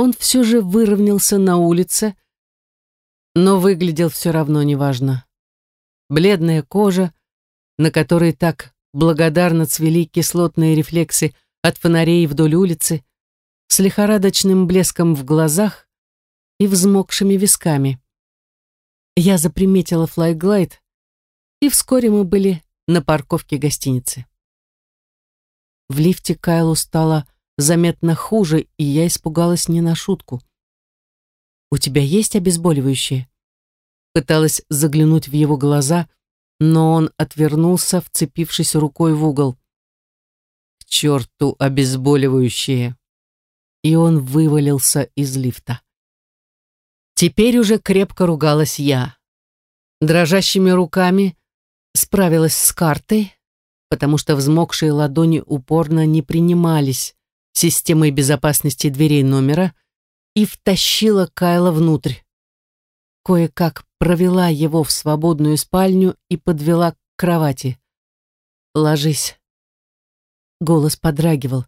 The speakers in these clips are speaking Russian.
Он все же выровнялся на улице, но выглядел все равно неважно. Бледная кожа, на которой так благодарно цвели кислотные рефлексы от фонарей вдоль улицы, с лихорадочным блеском в глазах и взмокшими висками. Я заприметила флайглайд, и вскоре мы были на парковке гостиницы. В лифте Кайлу стало заметно хуже, и я испугалась не на шутку. «У тебя есть обезболивающее?» Пыталась заглянуть в его глаза, но он отвернулся, вцепившись рукой в угол. «К черту обезболивающее!» И он вывалился из лифта. Теперь уже крепко ругалась я. Дрожащими руками справилась с картой, потому что взмокшие ладони упорно не принимались системой безопасности дверей номера и втащила Кайла внутрь. Кое-как провела его в свободную спальню и подвела к кровати. «Ложись». Голос подрагивал.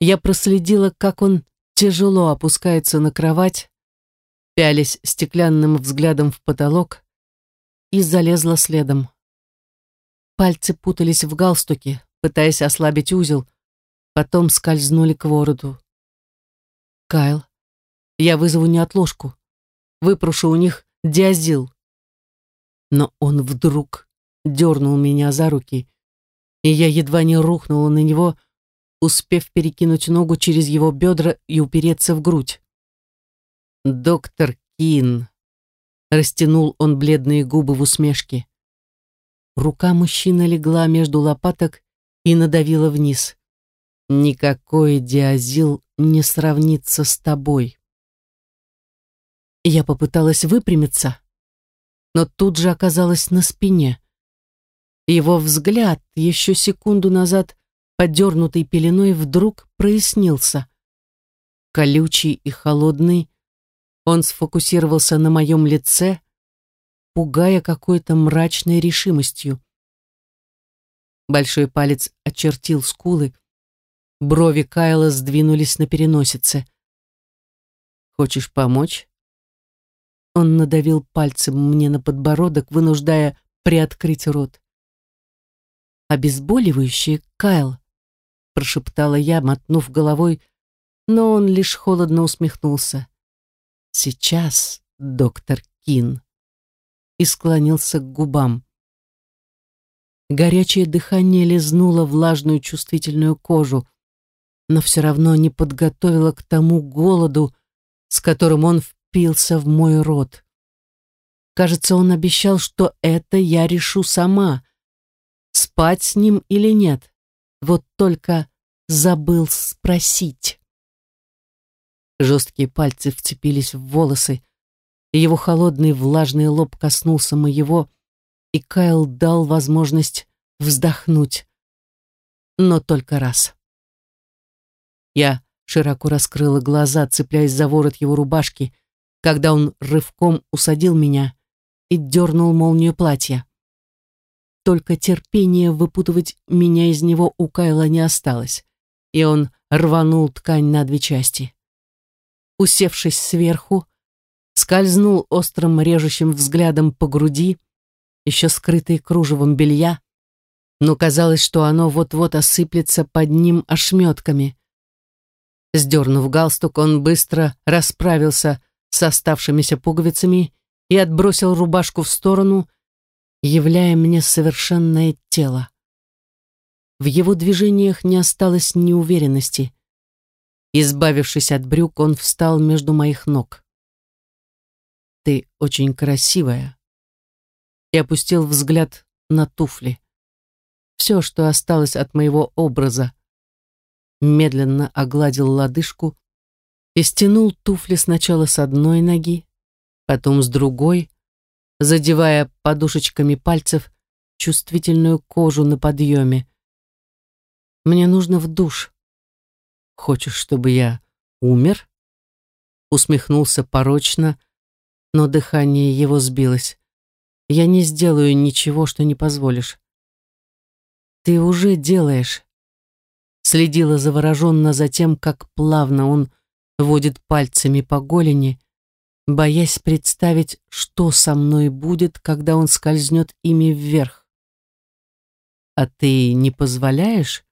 Я проследила, как он тяжело опускается на кровать, пялясь стеклянным взглядом в потолок, и залезла следом. Пальцы путались в галстуке, пытаясь ослабить узел, потом скользнули к вороту. «Кайл, я вызову неотложку. Выпрошу у них диазил». Но он вдруг дернул меня за руки, и я едва не рухнула на него, успев перекинуть ногу через его бедра и упереться в грудь. «Доктор Кин», — растянул он бледные губы в усмешке. Рука мужчины легла между лопаток и надавила вниз. «Никакой диазил не сравнится с тобой». Я попыталась выпрямиться, но тут же оказалась на спине. Его взгляд, еще секунду назад подернутый пеленой, вдруг прояснился. Колючий и холодный, он сфокусировался на моем лице, пугая какой-то мрачной решимостью. Большой палец очертил скулы, брови Кайла сдвинулись на переносице. «Хочешь помочь?» Он надавил пальцем мне на подбородок, вынуждая приоткрыть рот. «Обезболивающее, Кайл», — прошептала я, мотнув головой, но он лишь холодно усмехнулся. «Сейчас, доктор Кин» и склонился к губам. Горячее дыхание лизнуло влажную чувствительную кожу, но все равно не подготовило к тому голоду, с которым он впился в мой рот. Кажется, он обещал, что это я решу сама, спать с ним или нет. Вот только забыл спросить. Жесткие пальцы вцепились в волосы, и его холодный влажный лоб коснулся моего, и Кайл дал возможность вздохнуть. Но только раз. Я широко раскрыла глаза, цепляясь за ворот его рубашки, когда он рывком усадил меня и дернул молнию платья. Только терпения выпутывать меня из него у Кайла не осталось, и он рванул ткань на две части. Усевшись сверху, скользнул острым режущим взглядом по груди, еще скрытой кружевом белья, но казалось, что оно вот-вот осыплется под ним ошметками. Сдернув галстук, он быстро расправился с оставшимися пуговицами и отбросил рубашку в сторону, являя мне совершенное тело. В его движениях не осталось неуверенности. Избавившись от брюк, он встал между моих ног. «Ты очень красивая». И опустил взгляд на туфли. Все, что осталось от моего образа. Медленно огладил лодыжку и стянул туфли сначала с одной ноги, потом с другой, задевая подушечками пальцев чувствительную кожу на подъеме. «Мне нужно в душ». «Хочешь, чтобы я умер?» Усмехнулся порочно, но дыхание его сбилось. «Я не сделаю ничего, что не позволишь». «Ты уже делаешь». Следила завороженно за тем, как плавно он водит пальцами по голени, боясь представить, что со мной будет, когда он скользнет ими вверх. «А ты не позволяешь?»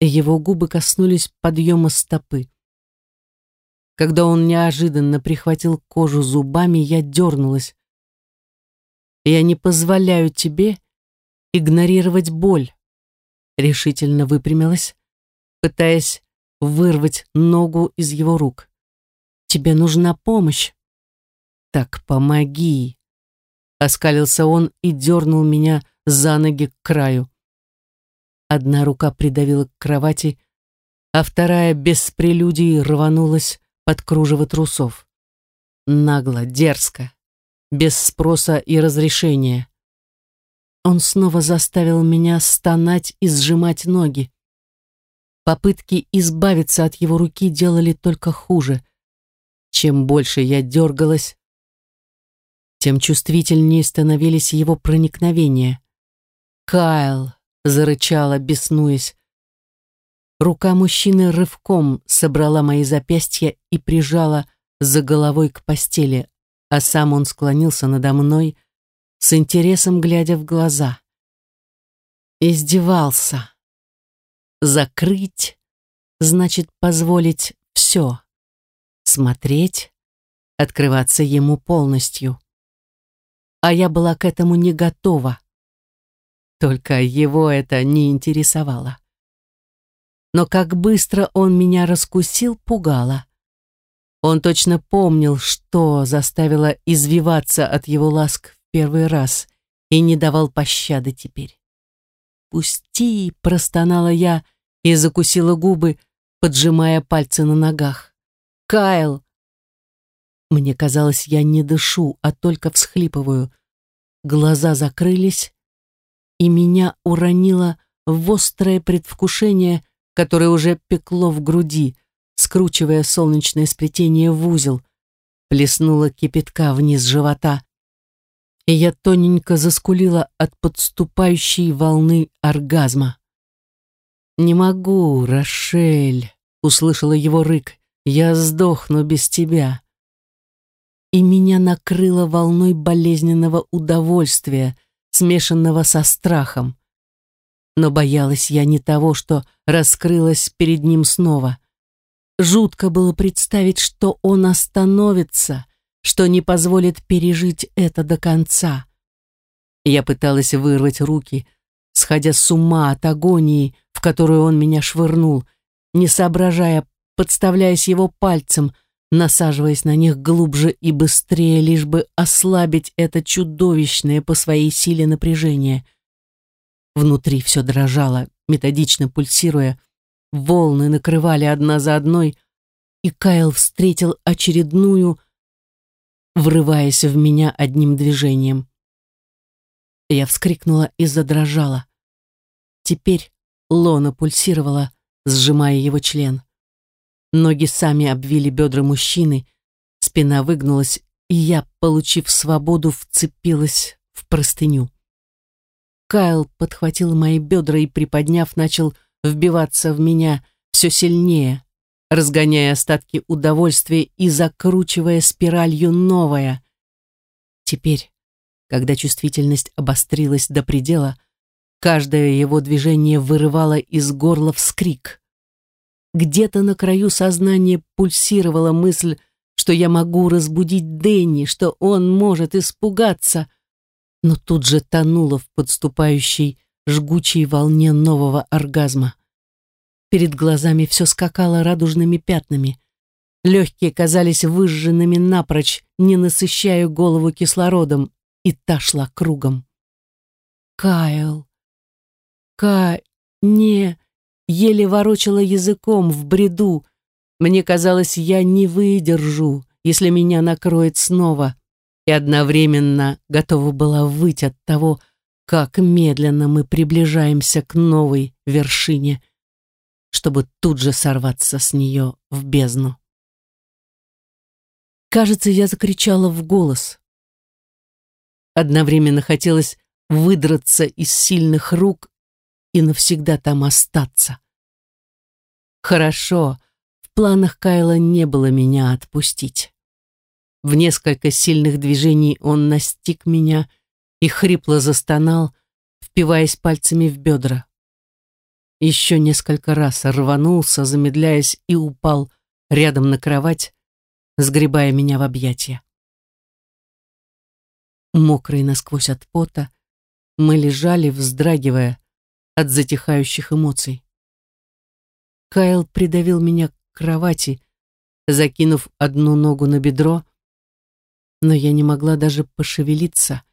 Его губы коснулись подъема стопы. Когда он неожиданно прихватил кожу зубами, я дернулась. «Я не позволяю тебе игнорировать боль», решительно выпрямилась, пытаясь вырвать ногу из его рук. «Тебе нужна помощь». «Так помоги!» Оскалился он и дернул меня за ноги к краю. Одна рука придавила к кровати, а вторая без прелюдий рванулась под кружево трусов. Нагло, дерзко, без спроса и разрешения. Он снова заставил меня стонать и сжимать ноги. Попытки избавиться от его руки делали только хуже. Чем больше я дергалась, тем чувствительнее становились его проникновения. «Кайл!» — зарычала, беснуясь. Рука мужчины рывком собрала мои запястья и прижала за головой к постели, а сам он склонился надо мной, с интересом глядя в глаза. Издевался. Закрыть значит позволить все. Смотреть, открываться ему полностью. А я была к этому не готова. Только его это не интересовало но как быстро он меня раскусил, пугало. Он точно помнил, что заставило извиваться от его ласк первый раз и не давал пощады теперь. «Пусти!» — простонала я и закусила губы, поджимая пальцы на ногах. «Кайл!» Мне казалось, я не дышу, а только всхлипываю. Глаза закрылись, и меня уронило в острое предвкушение которое уже пекло в груди, скручивая солнечное сплетение в узел, плеснула кипятка вниз живота, и я тоненько заскулила от подступающей волны оргазма. «Не могу, Рошель», — услышала его рык, — «я сдохну без тебя». И меня накрыло волной болезненного удовольствия, смешанного со страхом. Но боялась я не того, что раскрылась перед ним снова. Жутко было представить, что он остановится, что не позволит пережить это до конца. Я пыталась вырвать руки, сходя с ума от агонии, в которую он меня швырнул, не соображая, подставляясь его пальцем, насаживаясь на них глубже и быстрее, лишь бы ослабить это чудовищное по своей силе напряжение — Внутри все дрожало, методично пульсируя. Волны накрывали одна за одной, и Кайл встретил очередную, врываясь в меня одним движением. Я вскрикнула и задрожала. Теперь лона пульсировала, сжимая его член. Ноги сами обвили бедра мужчины, спина выгнулась, и я, получив свободу, вцепилась в простыню. Кайл подхватил мои бедра и, приподняв, начал вбиваться в меня все сильнее, разгоняя остатки удовольствия и закручивая спиралью новое. Теперь, когда чувствительность обострилась до предела, каждое его движение вырывало из горла вскрик. Где-то на краю сознания пульсировала мысль, что я могу разбудить Дэнни, что он может испугаться — но тут же тонула в подступающей жгучей волне нового оргазма. Перед глазами все скакало радужными пятнами. Легкие казались выжженными напрочь, не насыщая голову кислородом, и та шла кругом. «Кайл! Ка... не...» Еле ворочала языком в бреду. Мне казалось, я не выдержу, если меня накроет снова и одновременно готова была выть от того, как медленно мы приближаемся к новой вершине, чтобы тут же сорваться с нее в бездну. Кажется, я закричала в голос. Одновременно хотелось выдраться из сильных рук и навсегда там остаться. Хорошо, в планах Кайла не было меня отпустить. В несколько сильных движений он настиг меня и хрипло застонал, впиваясь пальцами в бедра. Еще несколько раз рванулся, замедляясь, и упал рядом на кровать, сгребая меня в объятия. Мокрые насквозь от пота, мы лежали, вздрагивая от затихающих эмоций. Кайл придавил меня к кровати, закинув одну ногу на бедро, но я не могла даже пошевелиться,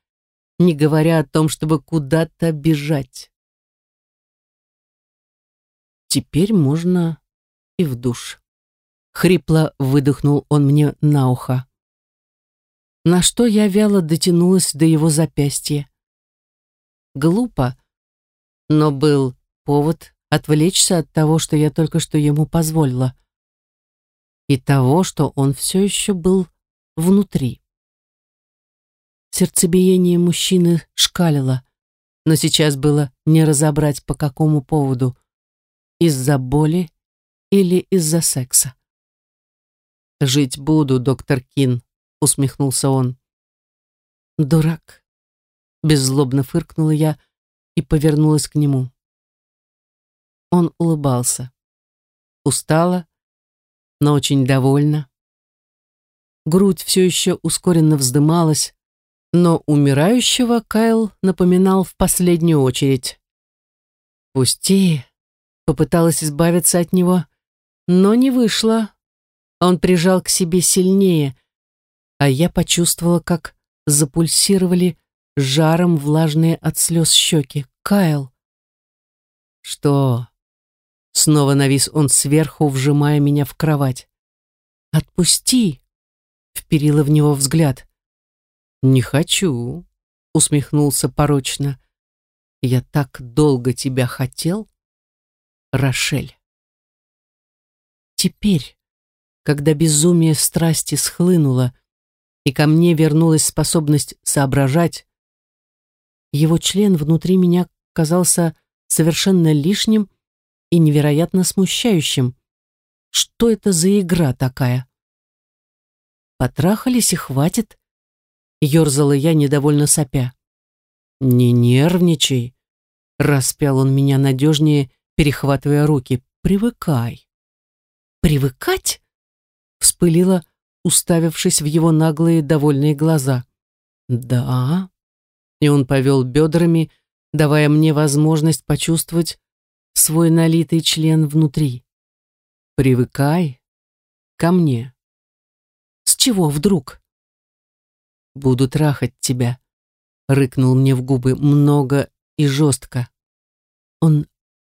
не говоря о том, чтобы куда-то бежать. Теперь можно и в душ. Хрипло выдохнул он мне на ухо. На что я вяло дотянулась до его запястья. Глупо, но был повод отвлечься от того, что я только что ему позволила, и того, что он все еще был внутри. Сердцебиение мужчины шкалило, но сейчас было не разобрать по какому поводу, из-за боли или из-за секса. «Жить буду, доктор Кин», — усмехнулся он. «Дурак», — беззлобно фыркнула я и повернулась к нему. Он улыбался. Устала, но очень довольна. Грудь все еще ускоренно вздымалась, но умирающего Кайл напоминал в последнюю очередь. «Пусти», — попыталась избавиться от него, но не вышло. Он прижал к себе сильнее, а я почувствовала, как запульсировали жаром влажные от слез щеки. Кайл. Что? Снова навис он сверху, вжимая меня в кровать. Отпусти! Вперила в него взгляд. Не хочу, усмехнулся порочно. Я так долго тебя хотел, Рошель. Теперь, когда безумие страсти схлынуло, и ко мне вернулась способность соображать, его член внутри меня казался совершенно лишним и невероятно смущающим. Что это за игра такая? Потрахались и хватит, ерзала я, недовольно сопя. Не нервничай, распял он меня надежнее, перехватывая руки. Привыкай. «Привыкать?» — вспылила, уставившись в его наглые довольные глаза. «Да». И он повел бедрами, давая мне возможность почувствовать свой налитый член внутри. «Привыкай ко мне». «С чего вдруг?» «Буду трахать тебя», — рыкнул мне в губы много и жестко. Он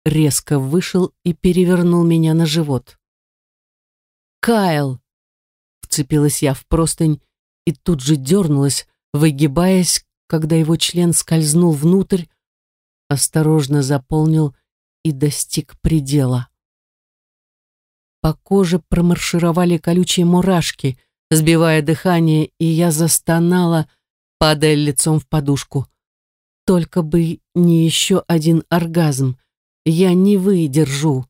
резко вышел и перевернул меня на живот. Кайл!» Вцепилась я в простынь и тут же дернулась, выгибаясь, когда его член скользнул внутрь, осторожно заполнил и достиг предела. По коже промаршировали колючие мурашки, сбивая дыхание, и я застонала, падая лицом в подушку. Только бы не еще один оргазм. Я не выдержу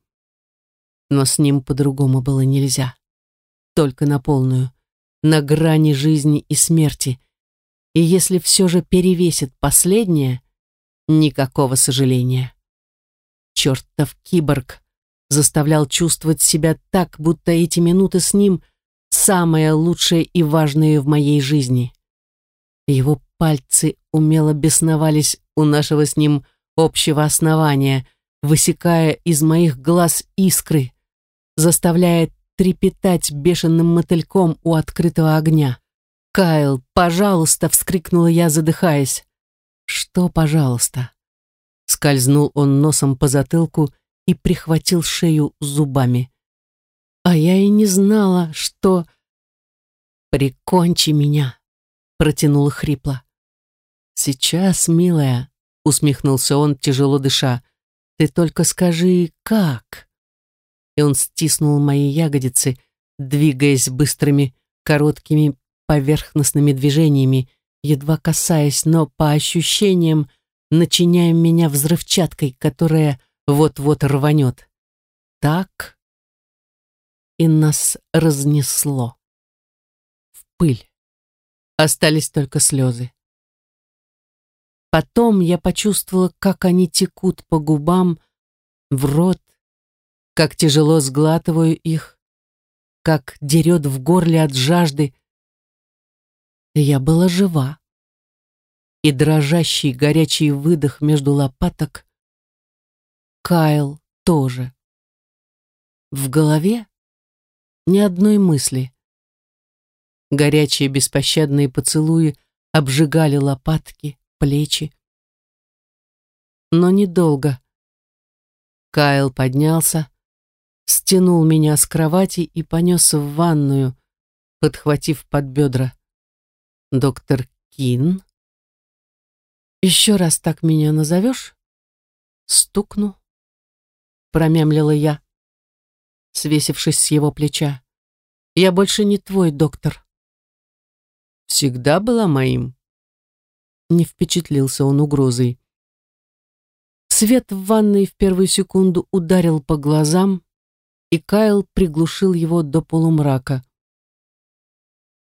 но с ним по-другому было нельзя. Только на полную, на грани жизни и смерти. И если все же перевесит последнее, никакого сожаления. Чертов киборг заставлял чувствовать себя так, будто эти минуты с ним самое лучшее и важное в моей жизни. Его пальцы умело бесновались у нашего с ним общего основания, высекая из моих глаз искры, заставляя трепетать бешеным мотыльком у открытого огня. «Кайл, пожалуйста!» — вскрикнула я, задыхаясь. «Что, пожалуйста?» Скользнул он носом по затылку и прихватил шею зубами. А я и не знала, что... «Прикончи меня!» — протянула хрипло. «Сейчас, милая», — усмехнулся он, тяжело дыша, — «ты только скажи, как?» и он стиснул мои ягодицы, двигаясь быстрыми, короткими поверхностными движениями, едва касаясь, но по ощущениям начиняя меня взрывчаткой, которая вот-вот рванет. Так, и нас разнесло. В пыль. Остались только слезы. Потом я почувствовала, как они текут по губам, в рот, как тяжело сглатываю их, как дерет в горле от жажды. Я была жива. И дрожащий горячий выдох между лопаток. Кайл тоже. В голове ни одной мысли. Горячие беспощадные поцелуи обжигали лопатки, плечи. Но недолго. Кайл поднялся, стянул меня с кровати и понес в ванную, подхватив под бедра. «Доктор Кин?» «Еще раз так меня назовешь?» «Стукну», — промямлила я, свесившись с его плеча. «Я больше не твой доктор». «Всегда была моим», не впечатлился он угрозой. Свет в ванной в первую секунду ударил по глазам, и Кайл приглушил его до полумрака.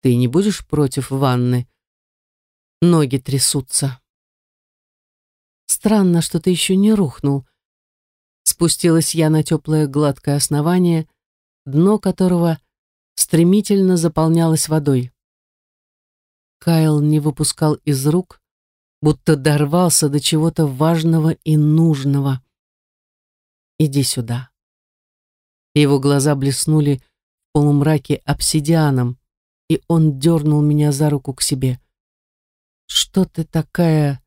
«Ты не будешь против ванны?» Ноги трясутся. «Странно, что ты еще не рухнул». Спустилась я на теплое гладкое основание, дно которого стремительно заполнялось водой. Кайл не выпускал из рук будто дорвался до чего-то важного и нужного. «Иди сюда». Его глаза блеснули в полумраке обсидианом, и он дернул меня за руку к себе. «Что ты такая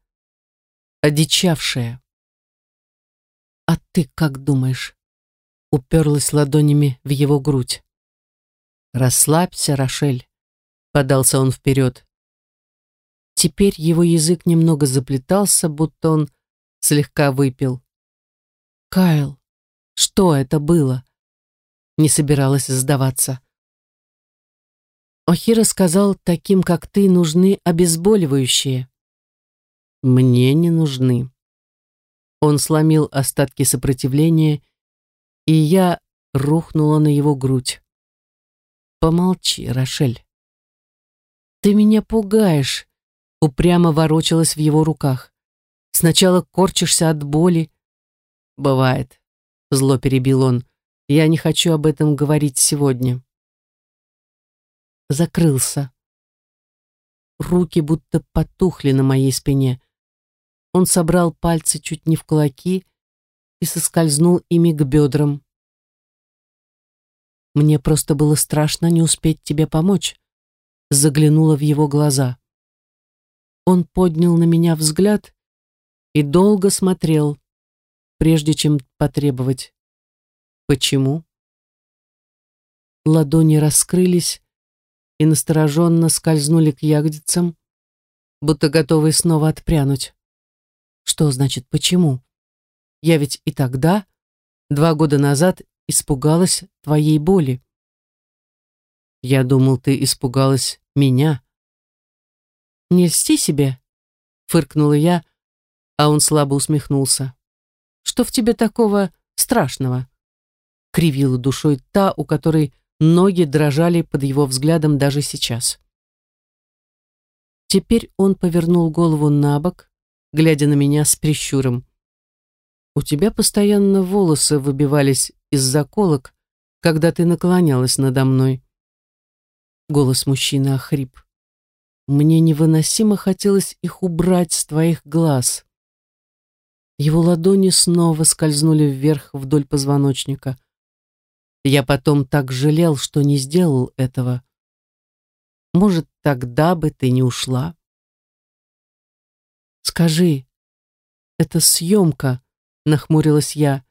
одичавшая?» «А ты как думаешь?» уперлась ладонями в его грудь. «Расслабься, Рошель», — подался он вперед. Теперь его язык немного заплетался, будто он слегка выпил. «Кайл, что это было?» Не собиралась сдаваться. Охира сказал, таким, как ты, нужны обезболивающие. Мне не нужны. Он сломил остатки сопротивления, и я рухнула на его грудь. Помолчи, Рошель. Ты меня пугаешь, упрямо ворочалась в его руках. Сначала корчишься от боли. Бывает, зло перебил он. Я не хочу об этом говорить сегодня. Закрылся. Руки будто потухли на моей спине. Он собрал пальцы чуть не в кулаки и соскользнул ими к бедрам. Мне просто было страшно не успеть тебе помочь. Заглянула в его глаза. Он поднял на меня взгляд и долго смотрел, прежде чем потребовать. Почему? Ладони раскрылись и настороженно скользнули к ягодицам, будто готовые снова отпрянуть. Что значит «почему»? Я ведь и тогда, два года назад, испугалась твоей боли. Я думал, ты испугалась меня. «Не льсти себе», — фыркнула я, а он слабо усмехнулся. «Что в тебе такого страшного?» Кривила душой та, у которой ноги дрожали под его взглядом даже сейчас. Теперь он повернул голову на бок, глядя на меня с прищуром. «У тебя постоянно волосы выбивались из заколок, когда ты наклонялась надо мной». Голос мужчины охрип. Мне невыносимо хотелось их убрать с твоих глаз. Его ладони снова скользнули вверх вдоль позвоночника. Я потом так жалел, что не сделал этого. Может, тогда бы ты не ушла? Скажи, это съемка, нахмурилась я.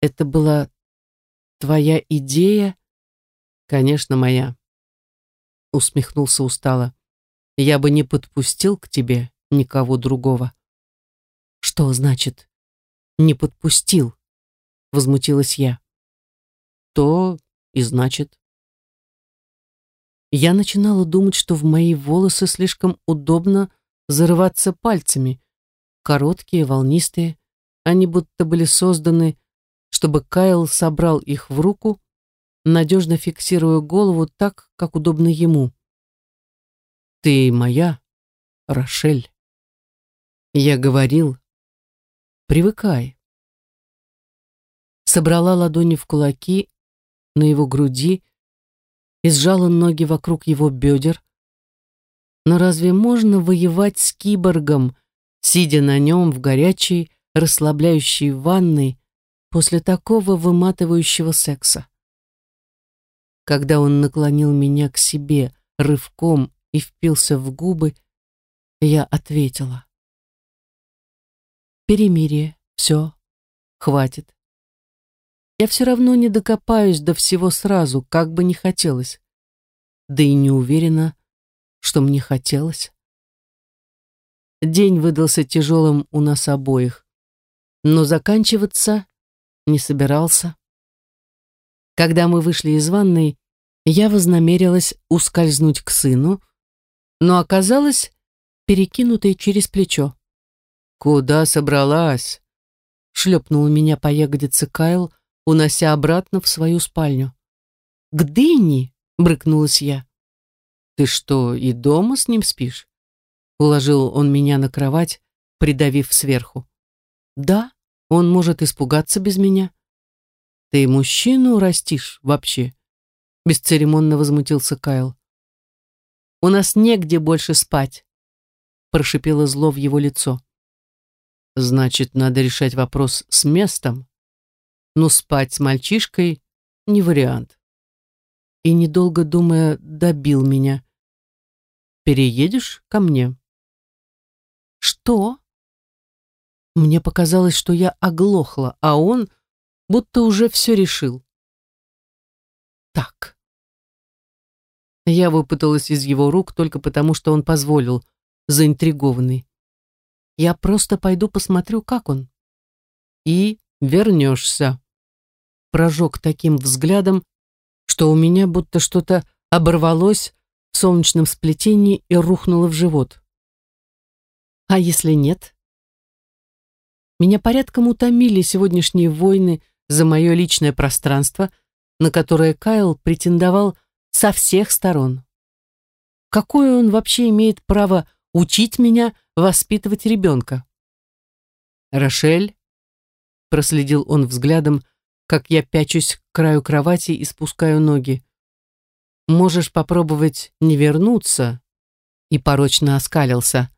Это была твоя идея? Конечно, моя усмехнулся устало. Я бы не подпустил к тебе никого другого. Что значит не подпустил? Возмутилась я. То и значит. Я начинала думать, что в мои волосы слишком удобно зарываться пальцами. Короткие, волнистые, они будто были созданы, чтобы Кайл собрал их в руку надежно фиксируя голову так, как удобно ему. «Ты моя, Рошель». Я говорил, привыкай. Собрала ладони в кулаки на его груди и сжала ноги вокруг его бедер. Но разве можно воевать с киборгом, сидя на нем в горячей, расслабляющей ванной после такого выматывающего секса? Когда он наклонил меня к себе рывком и впился в губы, я ответила. Перемирие, все, хватит. Я все равно не докопаюсь до всего сразу, как бы не хотелось. Да и не уверена, что мне хотелось. День выдался тяжелым у нас обоих, но заканчиваться не собирался. Когда мы вышли из ванной, я вознамерилась ускользнуть к сыну, но оказалась перекинутой через плечо. «Куда собралась?» шлепнул меня по ягодице Кайл, унося обратно в свою спальню. «К Дэнни!» — брыкнулась я. «Ты что, и дома с ним спишь?» Уложил он меня на кровать, придавив сверху. «Да, он может испугаться без меня». «Ты мужчину растишь вообще?» Бесцеремонно возмутился Кайл. «У нас негде больше спать», прошипело зло в его лицо. «Значит, надо решать вопрос с местом. Но спать с мальчишкой не вариант». И, недолго думая, добил меня. «Переедешь ко мне?» «Что?» Мне показалось, что я оглохла, а он будто уже все решил. «Так». Я выпуталась из его рук только потому, что он позволил, заинтригованный. «Я просто пойду посмотрю, как он». «И вернешься». Прожег таким взглядом, что у меня будто что-то оборвалось в солнечном сплетении и рухнуло в живот. А если нет? Меня порядком утомили сегодняшние войны за мое личное пространство, на которое Кайл претендовал со всех сторон. Какое он вообще имеет право учить меня воспитывать ребенка? «Рошель?» — проследил он взглядом, как я пячусь к краю кровати и спускаю ноги. «Можешь попробовать не вернуться?» И порочно оскалился.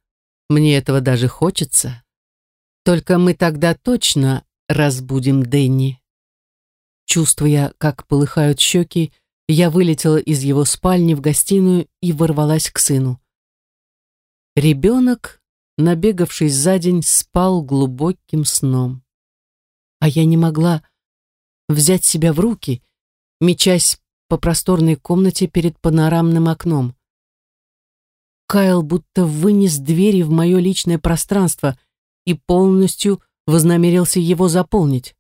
«Мне этого даже хочется. Только мы тогда точно разбудим Дэнни». Чувствуя, как полыхают щеки, я вылетела из его спальни в гостиную и ворвалась к сыну. Ребенок, набегавшись за день, спал глубоким сном. А я не могла взять себя в руки, мечась по просторной комнате перед панорамным окном. Кайл будто вынес двери в мое личное пространство и полностью вознамерился его заполнить.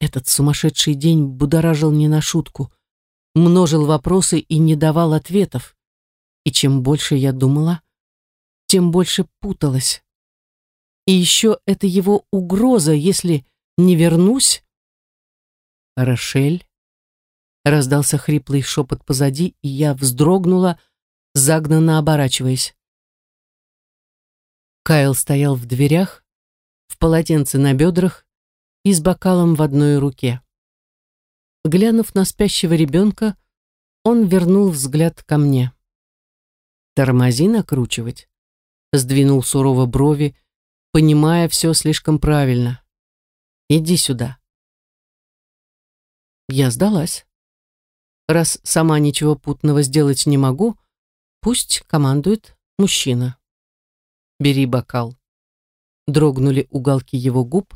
Этот сумасшедший день будоражил не на шутку, множил вопросы и не давал ответов. И чем больше я думала, тем больше путалась. И еще это его угроза, если не вернусь, «Рошель?» Раздался хриплый шепот позади, и я вздрогнула, загнанно оборачиваясь. Кайл стоял в дверях, в полотенце на бедрах и с бокалом в одной руке. Глянув на спящего ребенка, он вернул взгляд ко мне. «Тормози накручивать», — сдвинул сурово брови, понимая все слишком правильно. «Иди сюда». Я сдалась. Раз сама ничего путного сделать не могу, пусть командует мужчина. Бери бокал. Дрогнули уголки его губ,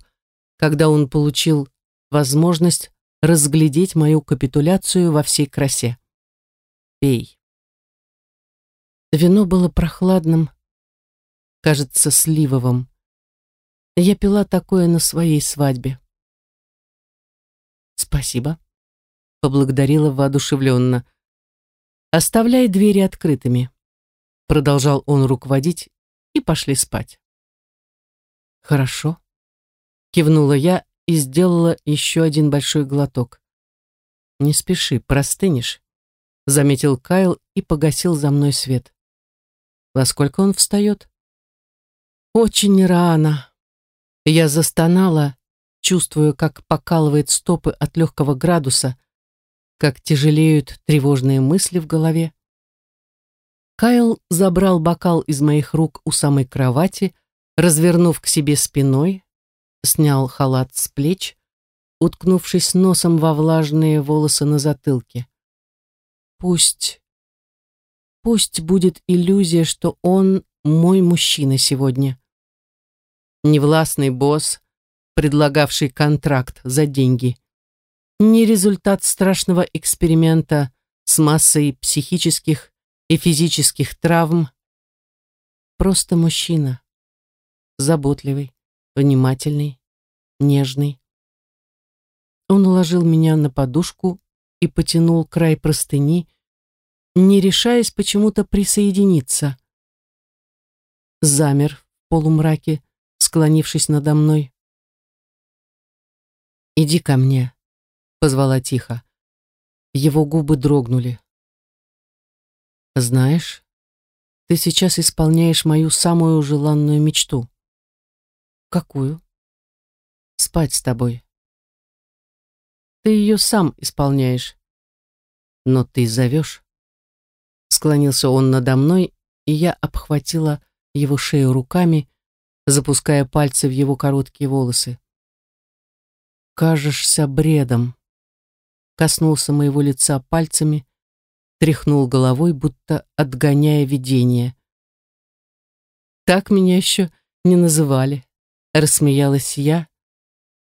когда он получил возможность разглядеть мою капитуляцию во всей красе. Пей. Вино было прохладным, кажется, сливовым. Я пила такое на своей свадьбе. Спасибо поблагодарила воодушевленно. «Оставляй двери открытыми», — продолжал он руководить, и пошли спать. «Хорошо», — кивнула я и сделала еще один большой глоток. «Не спеши, простынешь», — заметил Кайл и погасил за мной свет. «Во сколько он встает?» «Очень рано». Я застонала, чувствуя, как покалывает стопы от легкого градуса, как тяжелеют тревожные мысли в голове. Кайл забрал бокал из моих рук у самой кровати, развернув к себе спиной, снял халат с плеч, уткнувшись носом во влажные волосы на затылке. Пусть, пусть будет иллюзия, что он мой мужчина сегодня. Невластный босс, предлагавший контракт за деньги. Не результат страшного эксперимента с массой психических и физических травм. Просто мужчина. Заботливый, внимательный, нежный. Он уложил меня на подушку и потянул край простыни, не решаясь почему-то присоединиться. Замер в полумраке, склонившись надо мной. «Иди ко мне», — позвала тихо. Его губы дрогнули. «Знаешь, ты сейчас исполняешь мою самую желанную мечту». «Какую?» «Спать с тобой». Ты ее сам исполняешь. Но ты зовешь. Склонился он надо мной, и я обхватила его шею руками, запуская пальцы в его короткие волосы. «Кажешься бредом», коснулся моего лица пальцами, тряхнул головой, будто отгоняя видение. «Так меня еще не называли», — рассмеялась я,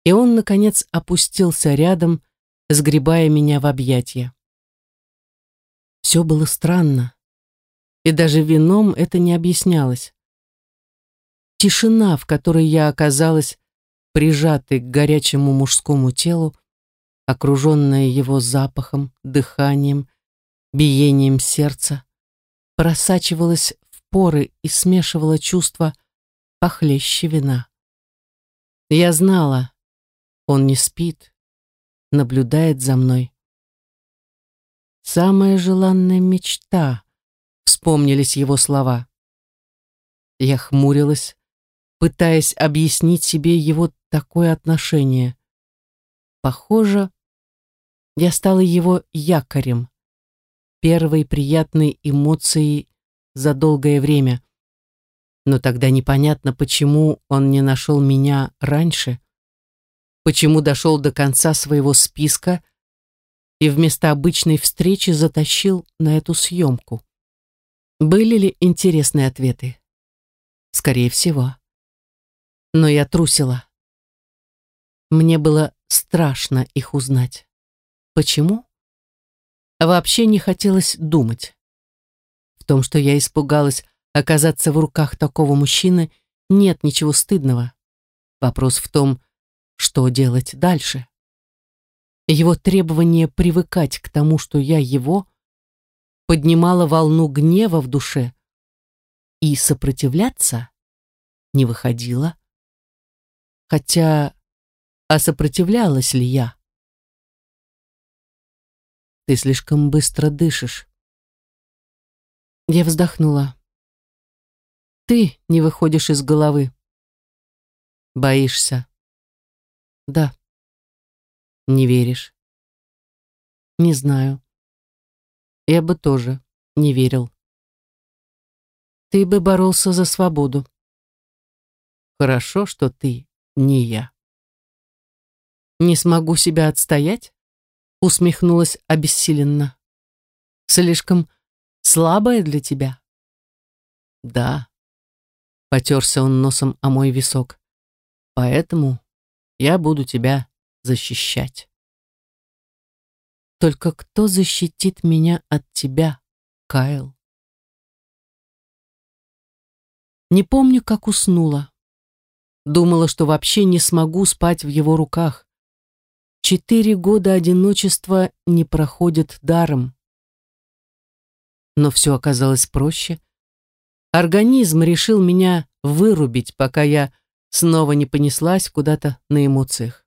и он, наконец, опустился рядом, сгребая меня в объятия. Все было странно, и даже вином это не объяснялось. Тишина, в которой я оказалась прижатой к горячему мужскому телу, окруженная его запахом, дыханием, биением сердца, просачивалась в поры и смешивала чувства похлеще вина. Я знала, он не спит, наблюдает за мной. «Самая желанная мечта», — вспомнились его слова. Я хмурилась, пытаясь объяснить себе его такое отношение. Похоже, я стала его якорем, первой приятной эмоцией за долгое время. Но тогда непонятно, почему он не нашел меня раньше почему дошел до конца своего списка и вместо обычной встречи затащил на эту съемку. Были ли интересные ответы? Скорее всего. Но я трусила. Мне было страшно их узнать. Почему? Вообще не хотелось думать. В том, что я испугалась оказаться в руках такого мужчины, нет ничего стыдного. Вопрос в том, что делать дальше? Его требование привыкать к тому, что я его, поднимало волну гнева в душе, и сопротивляться не выходило. Хотя, а сопротивлялась ли я? Ты слишком быстро дышишь. Я вздохнула. Ты не выходишь из головы. Боишься. Да. Не веришь? Не знаю. Я бы тоже не верил. Ты бы боролся за свободу. Хорошо, что ты не я. Не смогу себя отстоять? Усмехнулась обессиленно. Слишком слабая для тебя? Да. Потерся он носом о мой висок. Поэтому я буду тебя защищать. Только кто защитит меня от тебя, Кайл? Не помню, как уснула. Думала, что вообще не смогу спать в его руках. Четыре года одиночества не проходят даром. Но все оказалось проще. Организм решил меня вырубить, пока я снова не понеслась куда-то на эмоциях.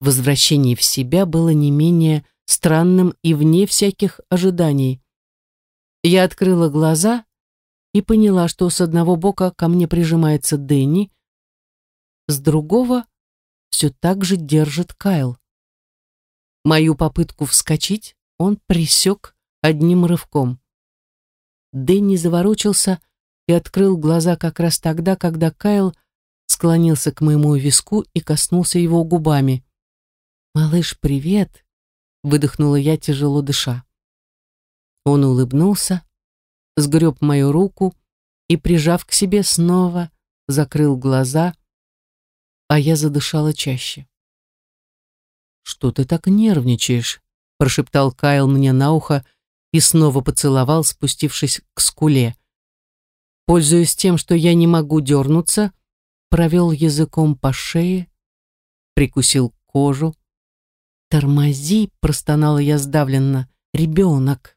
возвращение в себя было не менее странным и вне всяких ожиданий. Я открыла глаза и поняла, что с одного бока ко мне прижимается Дэнни, с другого все так же держит Кайл. Мою попытку вскочить он присек одним рывком. Дэнни заворочился и открыл глаза как раз тогда, когда Кайл склонился к моему виску и коснулся его губами. «Малыш, привет!» — выдохнула я, тяжело дыша. Он улыбнулся, сгреб мою руку и, прижав к себе, снова закрыл глаза, а я задышала чаще. «Что ты так нервничаешь?» — прошептал Кайл мне на ухо и снова поцеловал, спустившись к скуле. Пользуясь тем, что я не могу дернуться, провел языком по шее, прикусил кожу. «Тормози!» — простонала я сдавленно. «Ребенок!»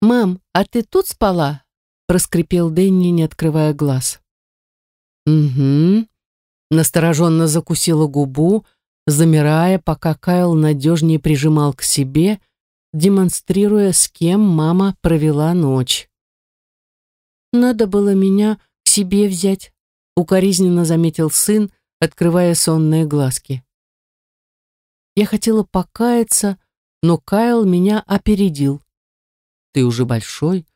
«Мам, а ты тут спала?» — проскрипел Дэнни, не открывая глаз. «Угу». Настороженно закусила губу, замирая, пока Кайл надежнее прижимал к себе, демонстрируя, с кем мама провела ночь. «Надо было меня к себе взять», — укоризненно заметил сын, открывая сонные глазки. Я хотела покаяться, но Кайл меня опередил. «Ты уже большой,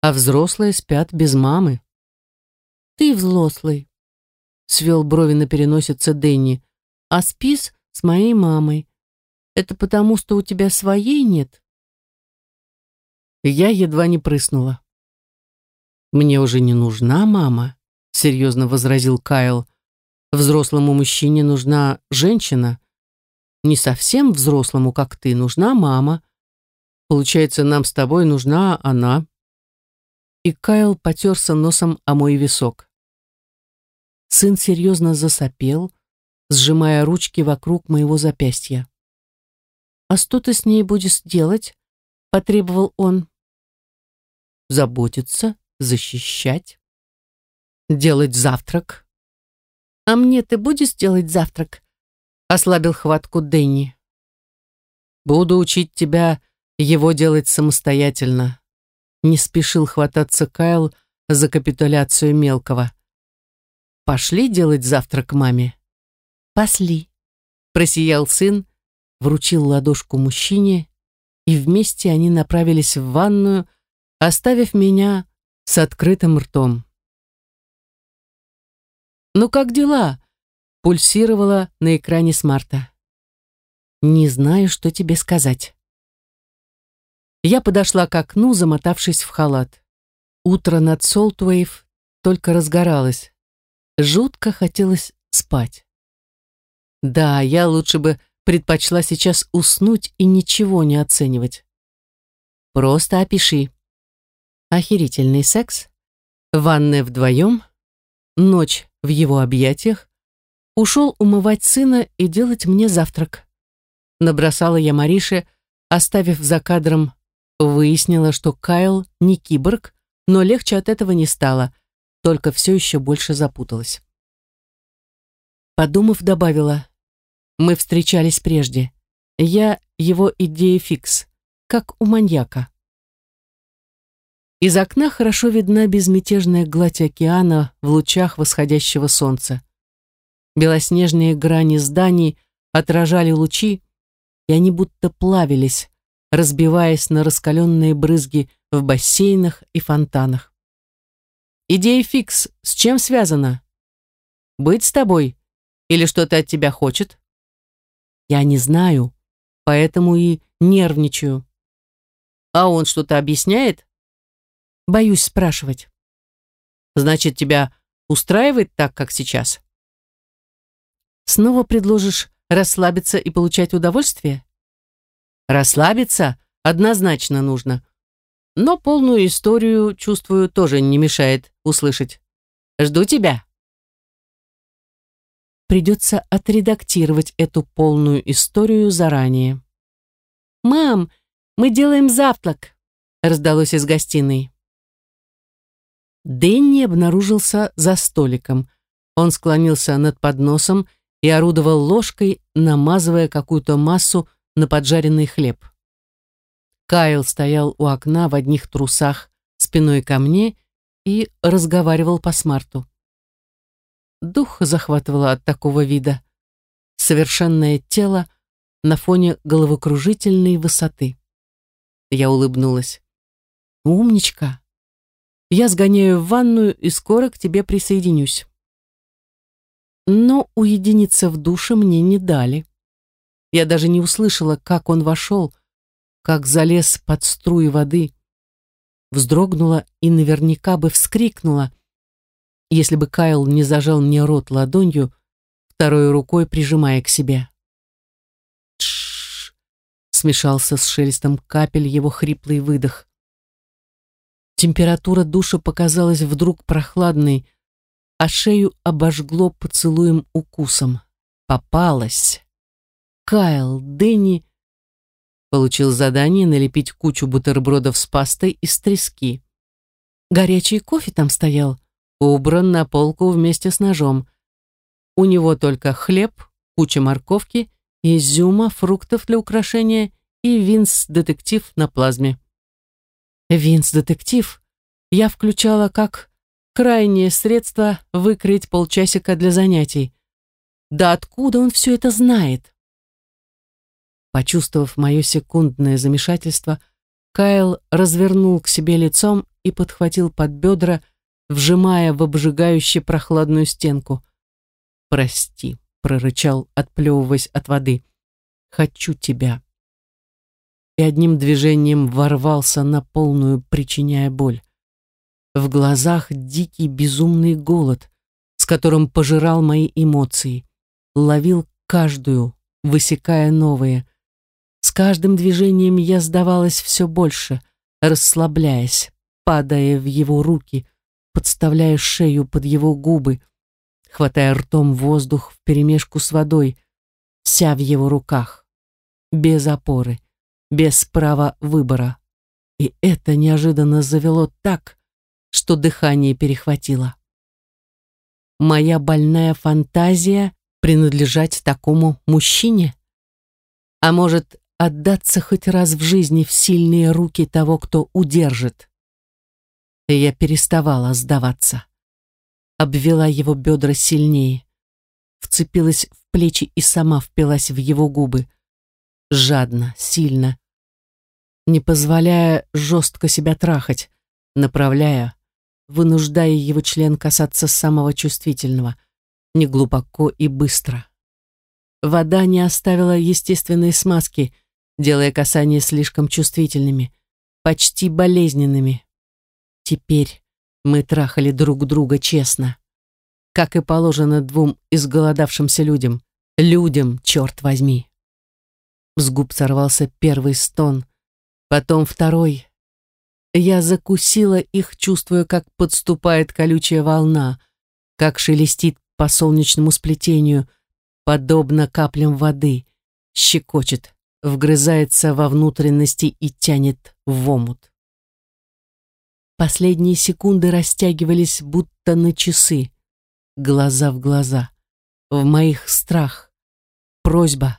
а взрослые спят без мамы». «Ты взрослый», — свел брови на переносице Дэнни, «а спис с моей мамой. Это потому, что у тебя своей нет?» Я едва не прыснула. «Мне уже не нужна мама», — серьезно возразил Кайл. «Взрослому мужчине нужна женщина. Не совсем взрослому, как ты, нужна мама. Получается, нам с тобой нужна она». И Кайл потерся носом о мой висок. Сын серьезно засопел, сжимая ручки вокруг моего запястья. «А что ты с ней будешь делать?» — потребовал он. «Заботиться», защищать, делать завтрак. «А мне ты будешь делать завтрак?» — ослабил хватку Дэнни. «Буду учить тебя его делать самостоятельно», — не спешил хвататься Кайл за капитуляцию мелкого. «Пошли делать завтрак маме?» «Пошли», — просиял сын, вручил ладошку мужчине, и вместе они направились в ванную, оставив меня с открытым ртом. «Ну как дела?» — пульсировала на экране смарта. «Не знаю, что тебе сказать». Я подошла к окну, замотавшись в халат. Утро над Солтуэйв только разгоралось. Жутко хотелось спать. Да, я лучше бы предпочла сейчас уснуть и ничего не оценивать. Просто опиши. Охерительный секс, ванная вдвоем, ночь в его объятиях, ушел умывать сына и делать мне завтрак. Набросала я Марише, оставив за кадром, выяснила, что Кайл не киборг, но легче от этого не стало, только все еще больше запуталась. Подумав, добавила, мы встречались прежде. Я его идея фикс, как у маньяка. Из окна хорошо видна безмятежная гладь океана в лучах восходящего солнца. Белоснежные грани зданий отражали лучи, и они будто плавились, разбиваясь на раскаленные брызги в бассейнах и фонтанах. Идея фикс с чем связана? Быть с тобой или что-то от тебя хочет? Я не знаю, поэтому и нервничаю. А он что-то объясняет? Боюсь спрашивать. Значит, тебя устраивает так, как сейчас? Снова предложишь расслабиться и получать удовольствие? Расслабиться однозначно нужно. Но полную историю, чувствую, тоже не мешает услышать. Жду тебя. Придется отредактировать эту полную историю заранее. «Мам, мы делаем завтрак», раздалось из гостиной. Дэнни обнаружился за столиком. Он склонился над подносом и орудовал ложкой, намазывая какую-то массу на поджаренный хлеб. Кайл стоял у окна в одних трусах, спиной ко мне, и разговаривал по смарту. Дух захватывало от такого вида. Совершенное тело на фоне головокружительной высоты. Я улыбнулась. «Умничка! Я сгоняю в ванную и скоро к тебе присоединюсь». Но уединиться в душе мне не дали. Я даже не услышала, как он вошел, как залез под струи воды. Вздрогнула и наверняка бы вскрикнула, если бы Кайл не зажал мне рот ладонью, второй рукой прижимая к себе смешался с шелестом капель его хриплый выдох. Температура душа показалась вдруг прохладной, а шею обожгло поцелуем укусом. Попалась. Кайл, Дэнни получил задание налепить кучу бутербродов с пастой из трески. Горячий кофе там стоял, убран на полку вместе с ножом. У него только хлеб, куча морковки изюма, фруктов для украшения и Винс-детектив на плазме. Винс-детектив я включала как крайнее средство выкроить полчасика для занятий. Да откуда он все это знает? Почувствовав мое секундное замешательство, Кайл развернул к себе лицом и подхватил под бедра, вжимая в обжигающе прохладную стенку. «Прости», прорычал, отплевываясь от воды. «Хочу тебя». И одним движением ворвался на полную, причиняя боль. В глазах дикий безумный голод, с которым пожирал мои эмоции. Ловил каждую, высекая новые. С каждым движением я сдавалась все больше, расслабляясь, падая в его руки, подставляя шею под его губы, хватая ртом воздух вперемешку с водой, вся в его руках, без опоры, без права выбора. И это неожиданно завело так, что дыхание перехватило. Моя больная фантазия принадлежать такому мужчине? А может, отдаться хоть раз в жизни в сильные руки того, кто удержит? И я переставала сдаваться обвела его бедра сильнее, вцепилась в плечи и сама впилась в его губы. Жадно, сильно, не позволяя жестко себя трахать, направляя, вынуждая его член касаться самого чувствительного, не глубоко и быстро. Вода не оставила естественной смазки, делая касания слишком чувствительными, почти болезненными. Теперь мы трахали друг друга честно. Как и положено двум изголодавшимся людям. Людям, черт возьми. С губ сорвался первый стон, потом второй. Я закусила их, чувствуя, как подступает колючая волна, как шелестит по солнечному сплетению, подобно каплям воды, щекочет, вгрызается во внутренности и тянет в омут. Последние секунды растягивались, будто на часы. Глаза в глаза. В моих страх. Просьба.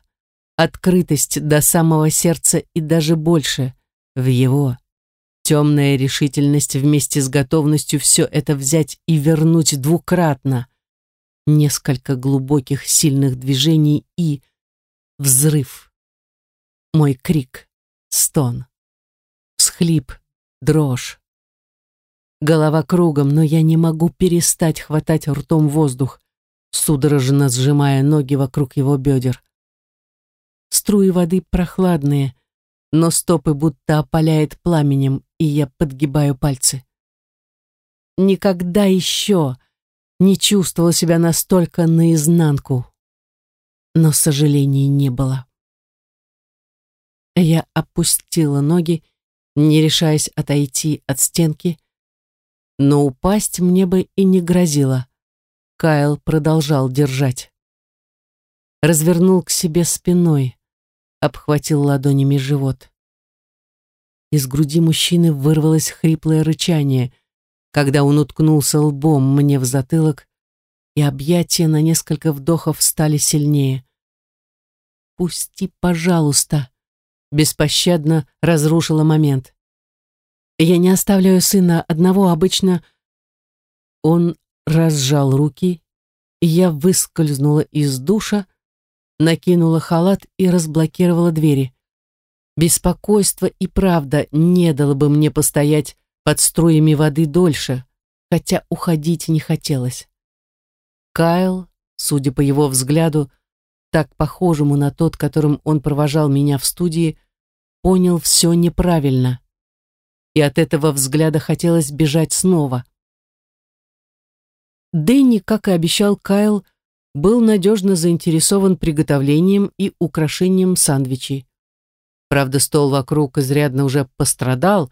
Открытость до самого сердца и даже больше. В его. Темная решительность вместе с готовностью все это взять и вернуть двукратно. Несколько глубоких сильных движений и... Взрыв. Мой крик. Стон. Всхлип. Дрожь. Голова кругом, но я не могу перестать хватать ртом воздух, судорожно сжимая ноги вокруг его бедер. Струи воды прохладные, но стопы будто опаляет пламенем, и я подгибаю пальцы. Никогда еще не чувствовала себя настолько наизнанку, но сожалений не было. Я опустила ноги, не решаясь отойти от стенки, но упасть мне бы и не грозило. Кайл продолжал держать. Развернул к себе спиной, обхватил ладонями живот. Из груди мужчины вырвалось хриплое рычание, когда он уткнулся лбом мне в затылок, и объятия на несколько вдохов стали сильнее. «Пусти, пожалуйста», — беспощадно разрушила момент. «Я не оставляю сына одного, обычно...» Он разжал руки, и я выскользнула из душа, накинула халат и разблокировала двери. Беспокойство и правда не дало бы мне постоять под струями воды дольше, хотя уходить не хотелось. Кайл, судя по его взгляду, так похожему на тот, которым он провожал меня в студии, понял все неправильно. И от этого взгляда хотелось бежать снова. Дэнни, как и обещал Кайл, был надежно заинтересован приготовлением и украшением сандвичей. Правда, стол вокруг изрядно уже пострадал,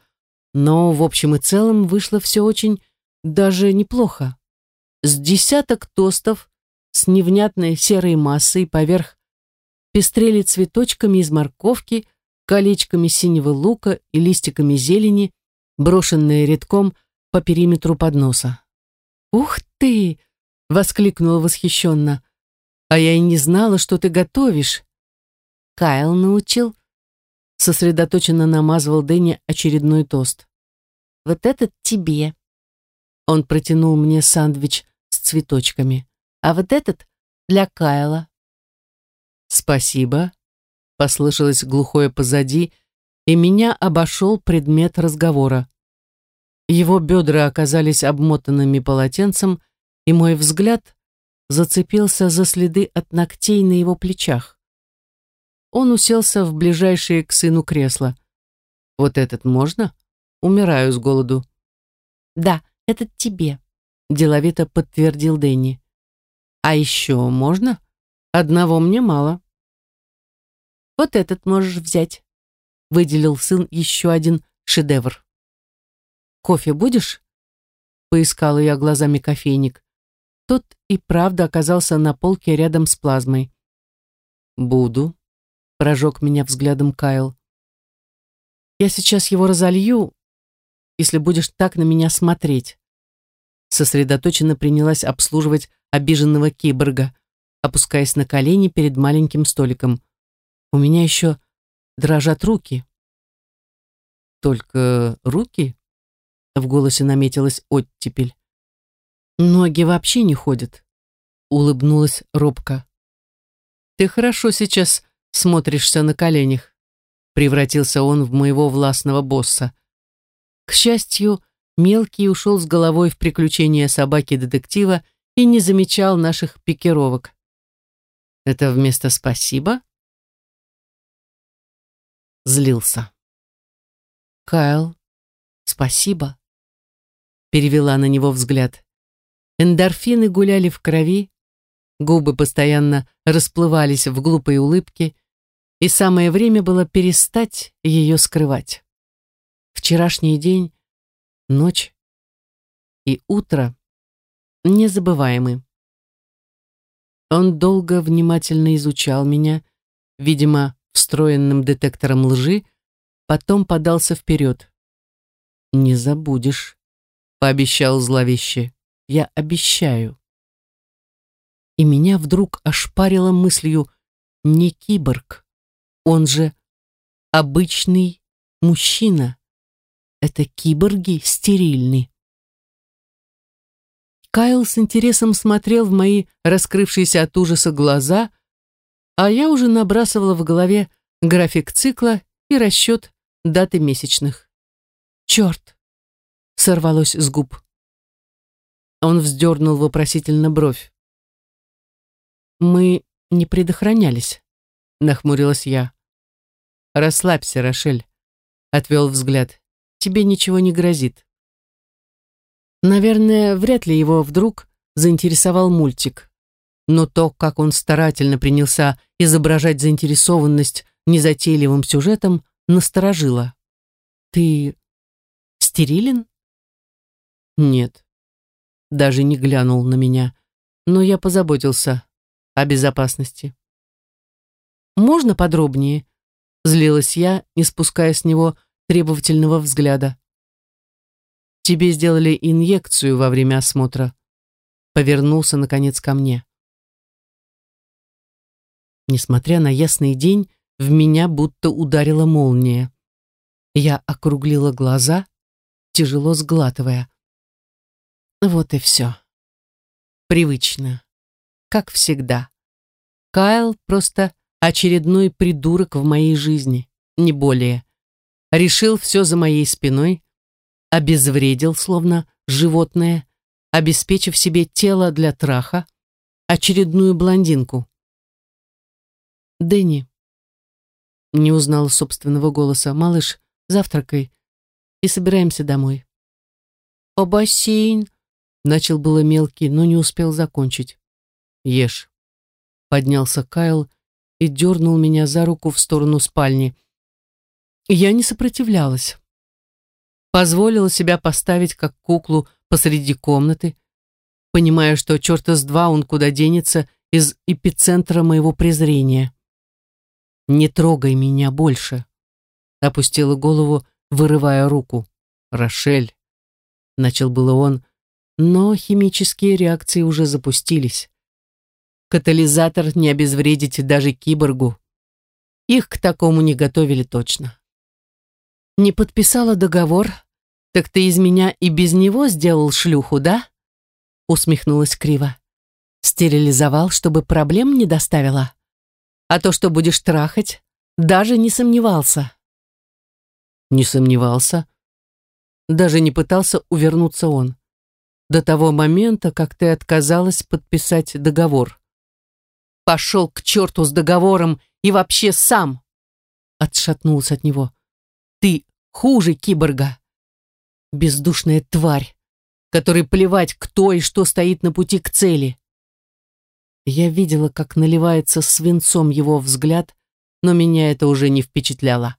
но в общем и целом вышло все очень даже неплохо. С десяток тостов с невнятной серой массой поверх пестрели цветочками из морковки, колечками синего лука и листиками зелени, брошенные редком по периметру подноса. «Ух ты!» — воскликнула восхищенно. «А я и не знала, что ты готовишь». Кайл научил. Сосредоточенно намазывал Дэнни очередной тост. «Вот этот тебе». Он протянул мне сандвич с цветочками а вот этот для Кайла». «Спасибо», — послышалось глухое позади, и меня обошел предмет разговора. Его бедра оказались обмотанными полотенцем, и мой взгляд зацепился за следы от ногтей на его плечах. Он уселся в ближайшее к сыну кресло. «Вот этот можно? Умираю с голоду». «Да, этот тебе», — деловито подтвердил Дэнни. А еще можно? Одного мне мало. Вот этот можешь взять. Выделил сын еще один шедевр. Кофе будешь? Поискала я глазами кофейник. Тот и правда оказался на полке рядом с плазмой. «Буду», — прожег меня взглядом Кайл. «Я сейчас его разолью, если будешь так на меня смотреть». Сосредоточенно принялась обслуживать обиженного киборга, опускаясь на колени перед маленьким столиком. У меня еще дрожат руки. Только руки? В голосе наметилась оттепель. Ноги вообще не ходят. Улыбнулась робко. Ты хорошо сейчас смотришься на коленях. Превратился он в моего властного босса. К счастью, мелкий ушел с головой в приключения собаки-детектива и не замечал наших пикировок. Это вместо «спасибо»? Злился. «Кайл, спасибо», — перевела на него взгляд. Эндорфины гуляли в крови, губы постоянно расплывались в глупой улыбке, и самое время было перестать ее скрывать. Вчерашний день, ночь и утро незабываемы. Он долго внимательно изучал меня, видимо, встроенным детектором лжи, потом подался вперед. «Не забудешь», — пообещал зловеще. «Я обещаю». И меня вдруг ошпарило мыслью «не киборг, он же обычный мужчина. Это киборги стерильны». Кайл с интересом смотрел в мои раскрывшиеся от ужаса глаза, а я уже набрасывала в голове график цикла и расчет даты месячных. «Черт!» — сорвалось с губ. Он вздернул вопросительно бровь. «Мы не предохранялись», — нахмурилась я. «Расслабься, Рошель», — отвел взгляд. «Тебе ничего не грозит». Наверное, вряд ли его вдруг заинтересовал мультик. Но то, как он старательно принялся изображать заинтересованность незатейливым сюжетом, насторожило. «Ты стерилен?» «Нет». Даже не глянул на меня, но я позаботился о безопасности. «Можно подробнее?» — злилась я, не спуская с него требовательного взгляда. Тебе сделали инъекцию во время осмотра. повернулся, наконец, ко мне. Несмотря на ясный день, в меня будто ударила молния. Я округлила глаза, тяжело сглатывая. Вот и все. Привычно. Как всегда. Кайл просто очередной придурок в моей жизни, не более. Решил все за моей спиной, обезвредил, словно животное, обеспечив себе тело для траха, очередную блондинку. «Дэнни», — не узнала собственного голоса, «малыш, завтракай и собираемся домой». «А бассейн?» — начал было мелкий, но не успел закончить. «Ешь», — поднялся Кайл и дернул меня за руку в сторону спальни. Я не сопротивлялась позволила себя поставить как куклу посреди комнаты, понимая, что черта с два он куда денется из эпицентра моего презрения. «Не трогай меня больше», — опустила голову, вырывая руку. «Рошель», — начал было он, но химические реакции уже запустились. Катализатор не обезвредить даже киборгу. Их к такому не готовили точно. Не подписала договор, так ты из меня и без него сделал шлюху, да? Усмехнулась криво. Стерилизовал, чтобы проблем не доставила. А то, что будешь трахать, даже не сомневался. Не сомневался. Даже не пытался увернуться он. До того момента, как ты отказалась подписать договор. Пошел к черту с договором и вообще сам. Отшатнулся от него. Ты хуже киборга. Бездушная тварь, которой плевать, кто и что стоит на пути к цели. Я видела, как наливается свинцом его взгляд, но меня это уже не впечатляло.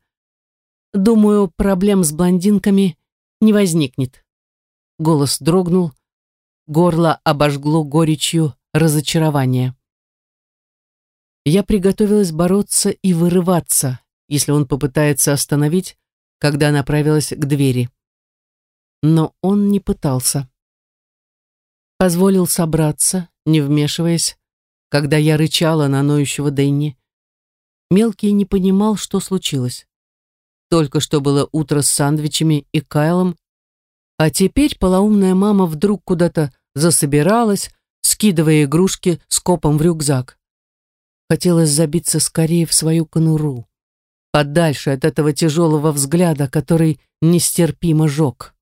Думаю, проблем с блондинками не возникнет. Голос дрогнул, горло обожгло горечью разочарования. Я приготовилась бороться и вырываться, если он попытается остановить, когда направилась к двери. Но он не пытался. Позволил собраться, не вмешиваясь, когда я рычала на ноющего Дэнни. Мелкий не понимал, что случилось. Только что было утро с сандвичами и Кайлом, а теперь полоумная мама вдруг куда-то засобиралась, скидывая игрушки скопом в рюкзак. Хотелось забиться скорее в свою конуру подальше от этого тяжелого взгляда, который нестерпимо жег.